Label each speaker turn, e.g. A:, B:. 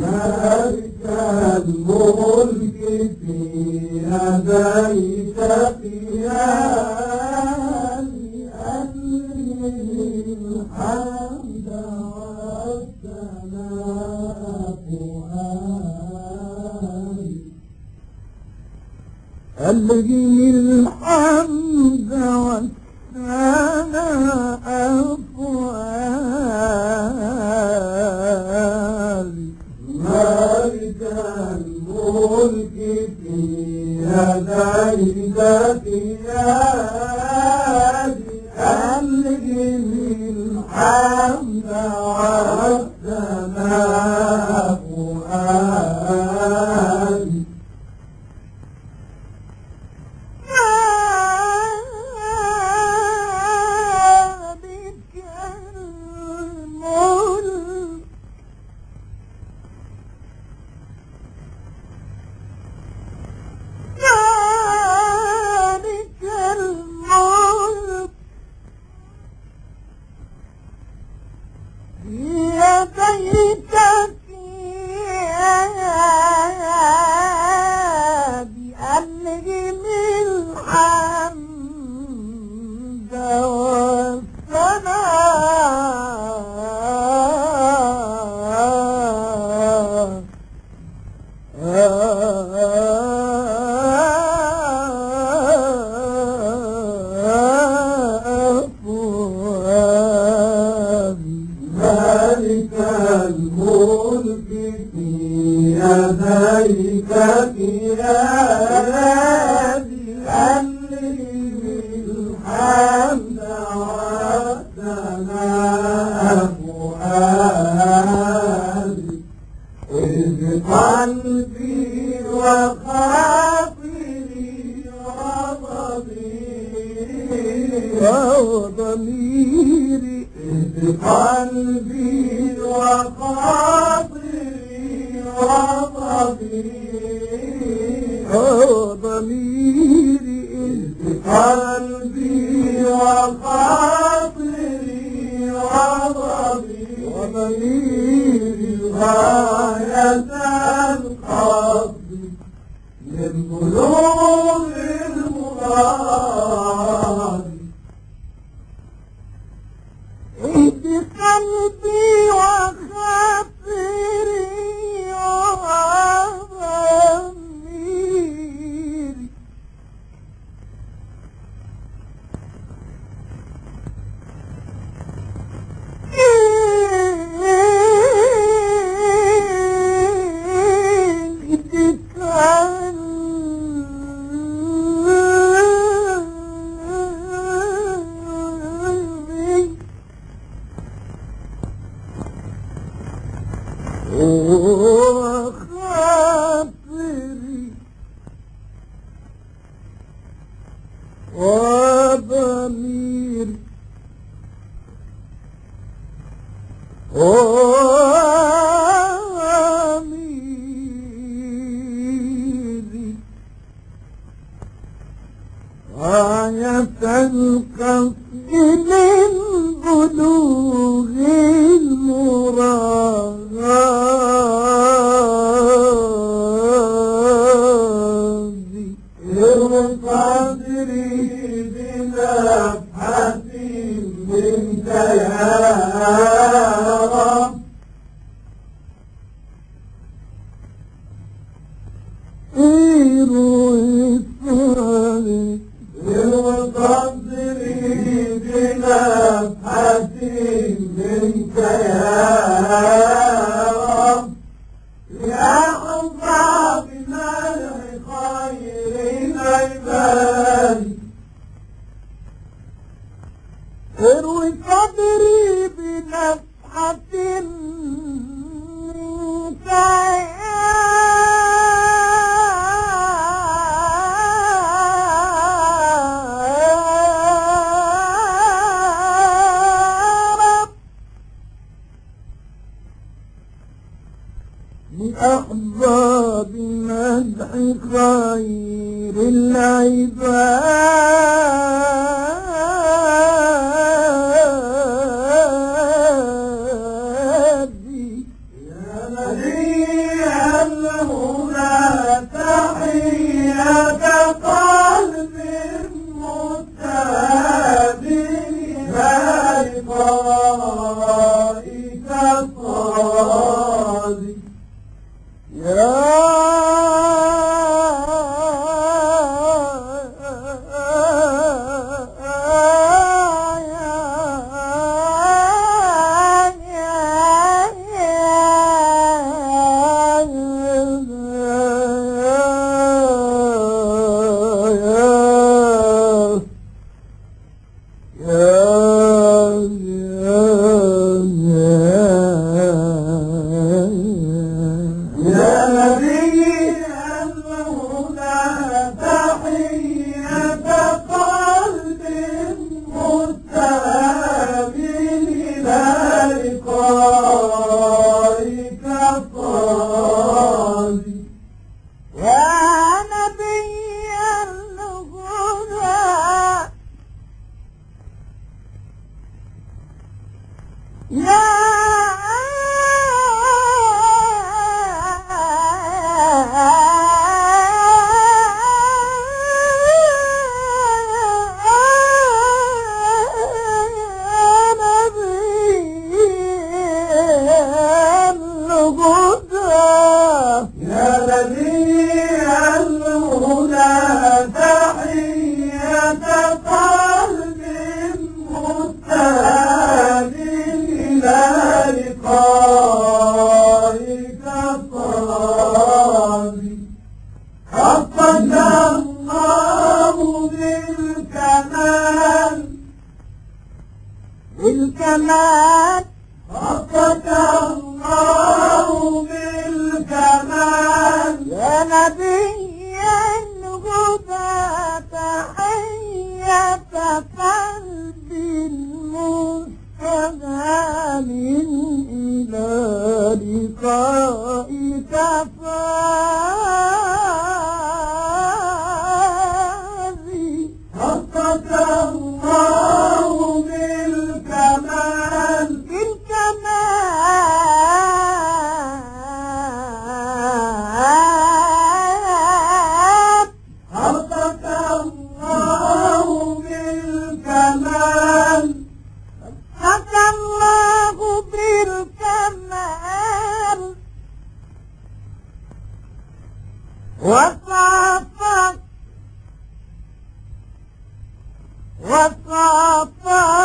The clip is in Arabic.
A: مالك الملك في يديك قيامي أني الحمد والثناء ألهي الحمد والثناء الملك في يديك قيادي الحمد وخاطري وضميري قلبي وضميري قلبي وضميري غاية القصد من بلوغ المراد
B: اهد قلبي وضميري وضميري غاية القصد من بلوغ المراد.
A: يا رب بنفحة منك يا
B: صدري بنفحة رب لأحظى بمدح خير العباد.
A: يا Muhammad. Hakkata Rasa apa?